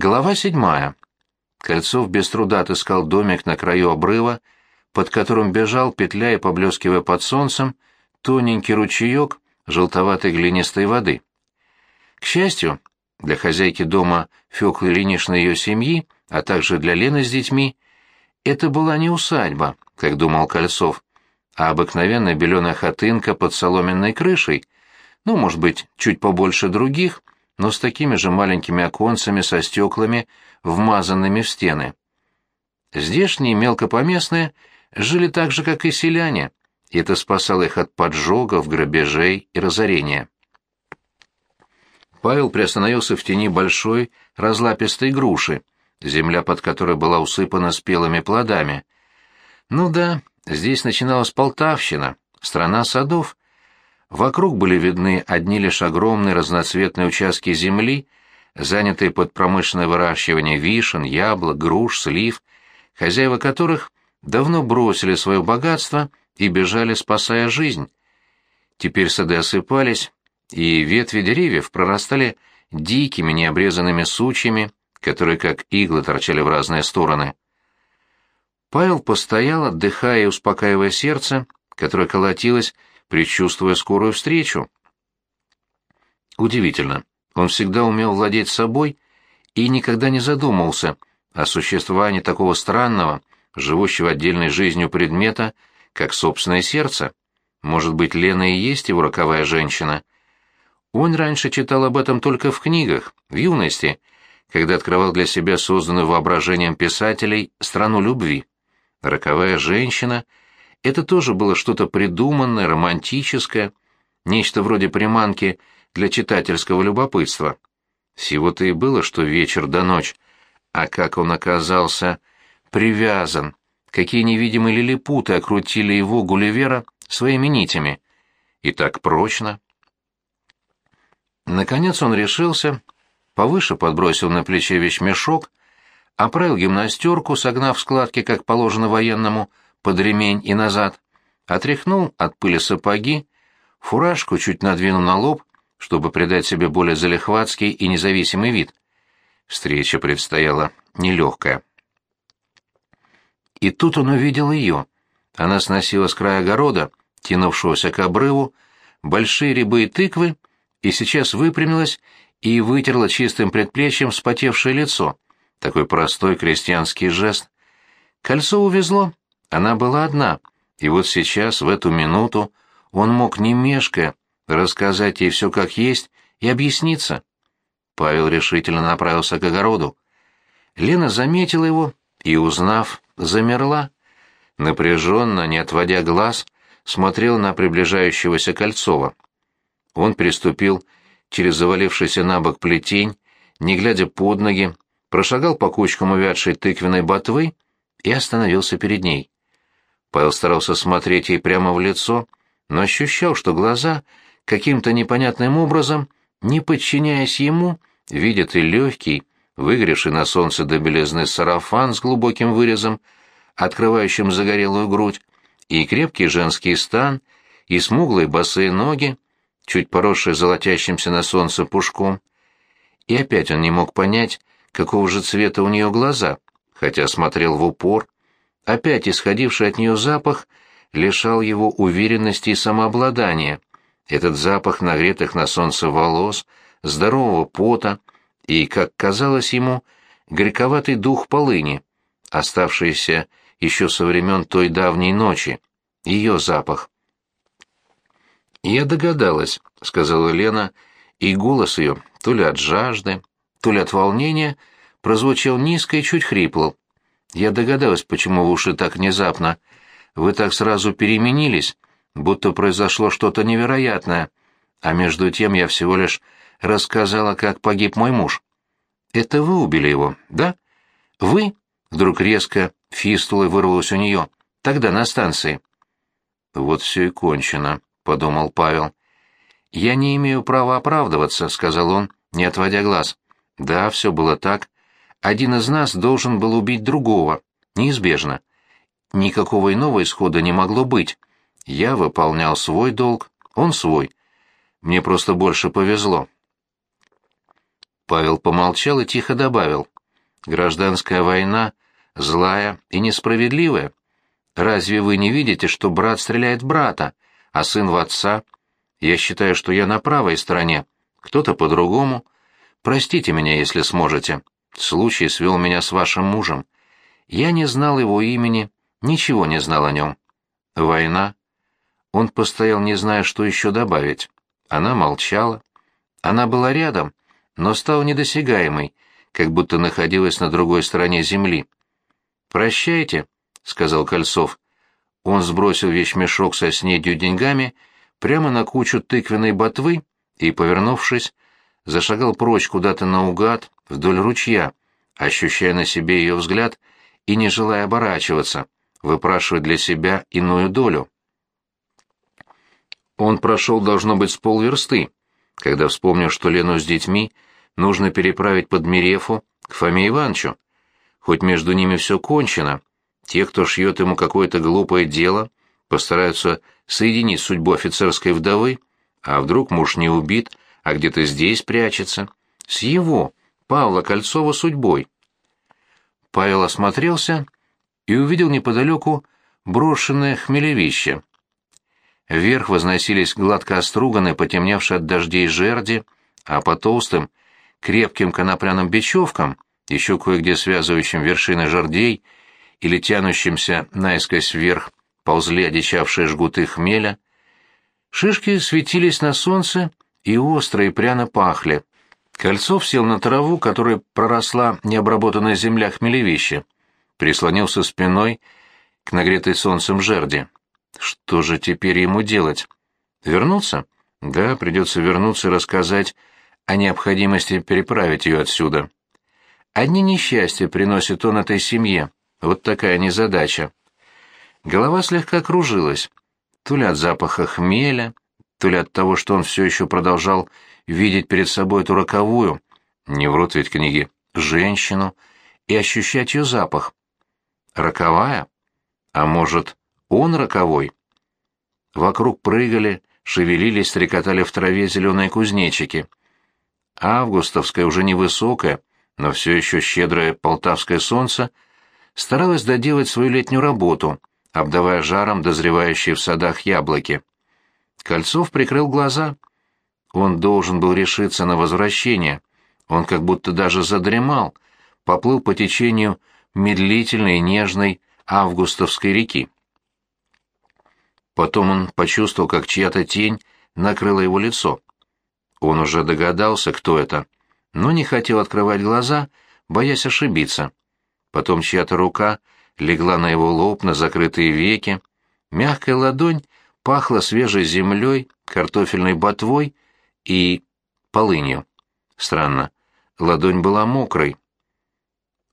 Глава седьмая. Кольцов без труда отыскал домик на краю обрыва, под которым бежал, петляя поблескивая под солнцем, тоненький ручеек желтоватой глинистой воды. К счастью, для хозяйки дома Фёклы Ильиничны и ее семьи, а также для Лены с детьми, это была не усадьба, как думал Кольцов, а обыкновенная беленая хатынка под соломенной крышей, ну, может быть, чуть побольше других, но с такими же маленькими оконцами со стеклами, вмазанными в стены. Здешние мелкопоместные жили так же, как и селяне, и это спасало их от поджогов, грабежей и разорения. Павел приостановился в тени большой разлапистой груши, земля под которой была усыпана спелыми плодами. Ну да, здесь начиналась Полтавщина, страна садов. Вокруг были видны одни лишь огромные разноцветные участки земли, занятые под промышленное выращивание вишен, яблок, груш, слив, хозяева которых давно бросили свое богатство и бежали, спасая жизнь. Теперь сады осыпались, и ветви деревьев прорастали дикими необрезанными сучьями, которые как иглы торчали в разные стороны. Павел постоял, отдыхая и успокаивая сердце, которое колотилось, предчувствуя скорую встречу. Удивительно, он всегда умел владеть собой и никогда не задумывался о существовании такого странного, живущего отдельной жизнью предмета, как собственное сердце. Может быть, Лена и есть его роковая женщина — он раньше читал об этом только в книгах, в юности, когда открывал для себя созданную воображением писателей «Страну любви». «Роковая женщина» — это тоже было что-то придуманное, романтическое, нечто вроде приманки для читательского любопытства. Всего-то и было, что вечер до ночь, а как он оказался привязан, какие невидимые лилипуты окрутили его, Гулливера, своими нитями. И так прочно. Наконец он решился, повыше подбросил на плече вещмешок, оправил гимнастерку, согнав складки, как положено военному, под ремень и назад, отряхнул от пыли сапоги, фуражку чуть надвинул на лоб, чтобы придать себе более залихватский и независимый вид. Встреча предстояла нелегкая. И тут он увидел ее. Она сносила с края огорода, тянувшегося к обрыву, большие рябы и тыквы, и сейчас выпрямилась и вытерла чистым предплечьем вспотевшее лицо. Такой простой крестьянский жест. Кольцо увезло, она была одна, и вот сейчас, в эту минуту, он мог, не мешкая, рассказать ей все как есть и объясниться. Павел решительно направился к огороду. Лена заметила его и, узнав, замерла. Напряженно, не отводя глаз, смотрел на приближающегося Кольцова. Он переступил через завалившийся на бок плетень, не глядя под ноги, прошагал по кучкам увядшей тыквенной ботвы и остановился перед ней. Павел старался смотреть ей прямо в лицо, но ощущал, что глаза каким-то непонятным образом, не подчиняясь ему, видят и легкий, выгревший на солнце до белизны сарафан с глубоким вырезом, открывающим загорелую грудь, и крепкий женский стан, и смуглые босые ноги, чуть поросший золотящимся на солнце пушком. И опять он не мог понять, какого же цвета у нее глаза, хотя смотрел в упор. Опять исходивший от нее запах лишал его уверенности и самообладания. Этот запах нагретых на солнце волос, здорового пота и, как казалось ему, горьковатый дух полыни, оставшийся еще со времен той давней ночи, ее запах. «Я догадалась», — сказала Лена, и голос ее, то ли от жажды, то ли от волнения, прозвучал низко и чуть хрипло. «Я догадалась, почему вы ушли так внезапно. Вы так сразу переменились, будто произошло что-то невероятное, а между тем я всего лишь рассказала, как погиб мой муж. Это вы убили его, да? Вы?» Вдруг резко фистулой вырвалось у нее. «Тогда на станции». «Вот все и кончено», подумал Павел. «Я не имею права оправдываться», — сказал он, не отводя глаз. «Да, все было так. Один из нас должен был убить другого. Неизбежно. Никакого иного исхода не могло быть. Я выполнял свой долг, он свой. Мне просто больше повезло». Павел помолчал и тихо добавил. «Гражданская война злая и несправедливая. Разве вы не видите, что брат стреляет в брата, а сын в отца? Я считаю, что я на правой стороне, кто-то по-другому. Простите меня, если сможете. Случай свел меня с вашим мужем. Я не знал его имени, ничего не знал о нем. Война. Он постоял, не зная, что еще добавить. Она молчала. Она была рядом, но стала недосягаемой, как будто находилась на другой стороне земли. «Прощайте», — сказал Кольцов. Он сбросил вещмешок со снедью деньгами прямо на кучу тыквенной ботвы и, повернувшись, зашагал прочь куда-то наугад вдоль ручья, ощущая на себе ее взгляд и не желая оборачиваться, выпрашивая для себя иную долю. Он прошел, должно быть, с полверсты, когда вспомнил, что Лену с детьми нужно переправить под Мирефу к Фоме Ивановичу. Хоть между ними все кончено, те, кто шьет ему какое-то глупое дело, постараются соединить судьбу офицерской вдовы, а вдруг муж не убит, а где-то здесь прячется, с его, Павла Кольцова, судьбой. Павел осмотрелся и увидел неподалеку брошенное хмелевище. Вверх возносились гладко оструганные, потемневшие от дождей жерди, а по толстым, крепким конопляным бечевкам, еще кое-где связывающим вершины жердей или тянущимся наискось вверх, ползли одичавшие жгуты хмеля. Шишки светились на солнце и остро и пряно пахли. Кольцов сел на траву, которой проросла необработанная земля хмелевища, прислонился спиной к нагретой солнцем жерди. Что же теперь ему делать? Вернуться? Да, придется вернуться и рассказать о необходимости переправить ее отсюда. Одни несчастья приносит он этой семье. Вот такая незадача. Голова слегка кружилась. То ли от запаха хмеля, то ли от того, что он все еще продолжал видеть перед собой эту роковую, не врут ведь книги, женщину, и ощущать ее запах. Роковая? А может, он роковой. Вокруг прыгали, шевелились, стрекотали в траве зеленые кузнечики. Августовское, уже невысокое, но все еще щедрое полтавское солнце старалось доделать свою летнюю работу, обдавая жаром дозревающие в садах яблоки. Кольцов прикрыл глаза. Он должен был решиться на возвращение. Он как будто даже задремал, поплыл по течению медлительной нежной августовской реки. Потом он почувствовал, как чья-то тень накрыла его лицо. Он уже догадался, кто это, но не хотел открывать глаза, боясь ошибиться. Потом чья-то рука легла на его лоб, на закрытые веки. Мягкая ладонь пахла свежей землей, картофельной ботвой и полынью. Странно, ладонь была мокрой.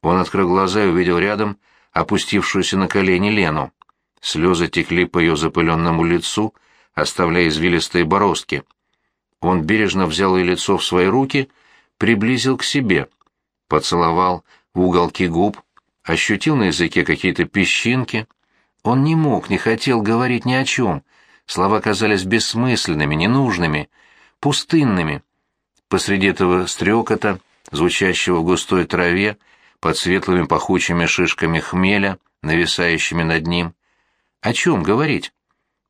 Он открыл глаза и увидел рядом опустившуюся на колени Лену. Слезы текли по ее запыленному лицу, оставляя извилистые бороздки. Он бережно взял ее лицо в свои руки, приблизил к себе, поцеловал в уголки губ, ощутил на языке какие-то песчинки. Он не мог, не хотел говорить ни о чем. Слова казались бессмысленными, ненужными, пустынными. Посреди этого стрекота, звучащего в густой траве, под светлыми пахучими шишками хмеля, нависающими над ним, о чем говорить?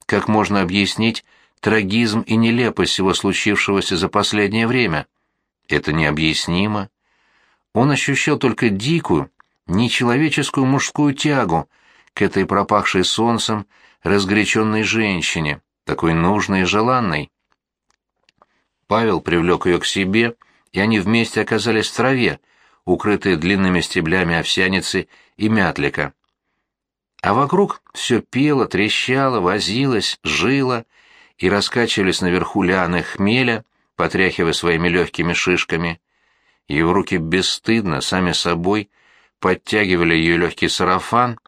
Как можно объяснить трагизм и нелепость всего случившегося за последнее время? Это необъяснимо. Он ощущал только дикую, нечеловеческую мужскую тягу к этой пропахшей солнцем, разгоряченной женщине, такой нужной и желанной. Павел привлек ее к себе, и они вместе оказались в траве, укрытые длинными стеблями овсяницы и мятлика а вокруг все пело, трещало, возилось, жило, и раскачивались наверху лианы хмеля, потряхивая своими легкими шишками. Его руки бесстыдно, сами собой, подтягивали ее легкий сарафан,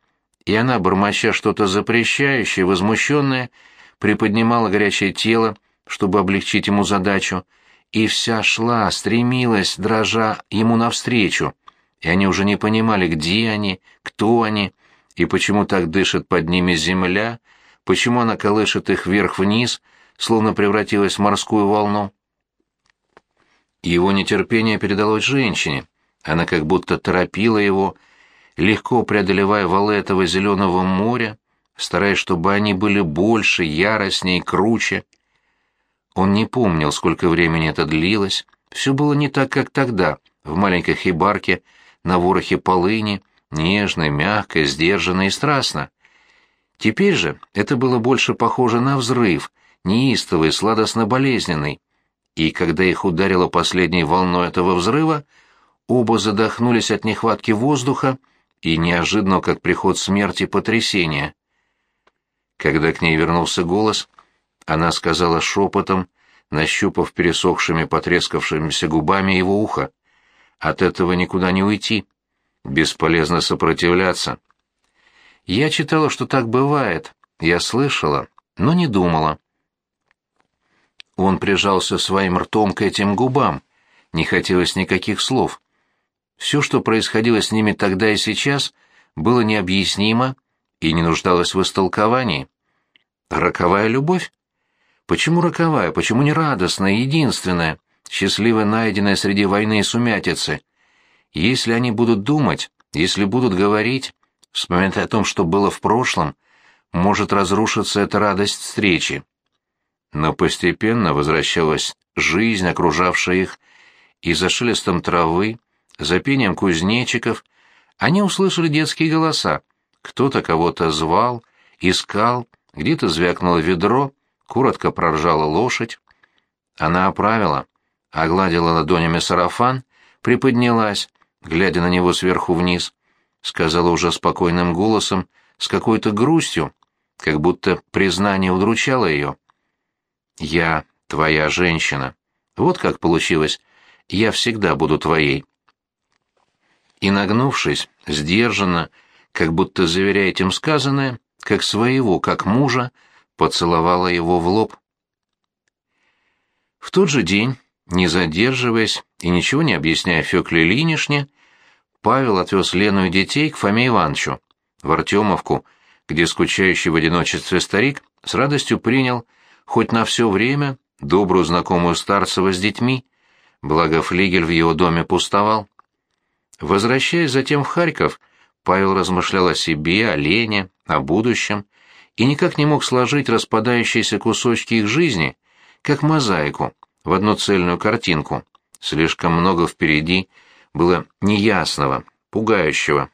и она, бормоча что-то запрещающее, возмущенное, приподнимала горячее тело, чтобы облегчить ему задачу, и вся шла, стремилась, дрожа ему навстречу, и они уже не понимали, где они, кто они, и почему так дышит под ними земля, почему она колышет их вверх-вниз, словно превратилась в морскую волну. Его нетерпение передалось женщине. Она как будто торопила его, легко преодолевая валы этого зеленого моря, стараясь, чтобы они были больше, яростнее, круче. Он не помнил, сколько времени это длилось. Все было не так, как тогда, в маленькой хибарке, на ворохе полыни, нежно, мягко, сдержанно и страстно. Теперь же это было больше похоже на взрыв, неистовый, сладостно-болезненный. И когда их ударило последней волной этого взрыва, оба задохнулись от нехватки воздуха и неожиданно, как приход смерти, потрясения. Когда к ней вернулся голос, она сказала шепотом, нащупав пересохшими потрескавшимися губами его ухо. «От этого никуда не уйти. Бесполезно сопротивляться». Я читала, что так бывает, я слышала, но не думала. Он прижался своим ртом к этим губам, не хотелось никаких слов. Все, что происходило с ними тогда и сейчас, было необъяснимо и не нуждалось в истолковании. Роковая любовь? Почему роковая, почему не радостная, единственная, счастливо найденная среди войны и сумятицы? Если они будут думать, если будут говорить, вспоминать о том, что было в прошлом, может разрушиться эта радость встречи. Но постепенно возвращалась жизнь, окружавшая их, и за шелестом травы, за пением кузнечиков они услышали детские голоса. Кто-то кого-то звал, искал, где-то звякнуло ведро, коротко проржала лошадь. Она оправила, огладила ладонями сарафан, приподнялась, глядя на него сверху вниз, сказала уже спокойным голосом, с какой-то грустью, как будто признание удручало ее. «Я твоя женщина. Вот как получилось. Я всегда буду твоей». И, нагнувшись, сдержанно, как будто заверяя этим сказанное, как своего, как мужа, поцеловала его в лоб. В тот же день, не задерживаясь и ничего не объясняя Фёкле Ильинишне, Павел отвез Лену и детей к Фоме Ивановичу, в Артемовку, где скучающий в одиночестве старик с радостью принял, хоть на все время, добрую знакомую Старцева с детьми, благо флигель в его доме пустовал. Возвращаясь затем в Харьков, Павел размышлял о себе, о Лене, о будущем, и никак не мог сложить распадающиеся кусочки их жизни, как мозаику, в одну цельную картинку. Слишком много впереди было неясного, пугающего.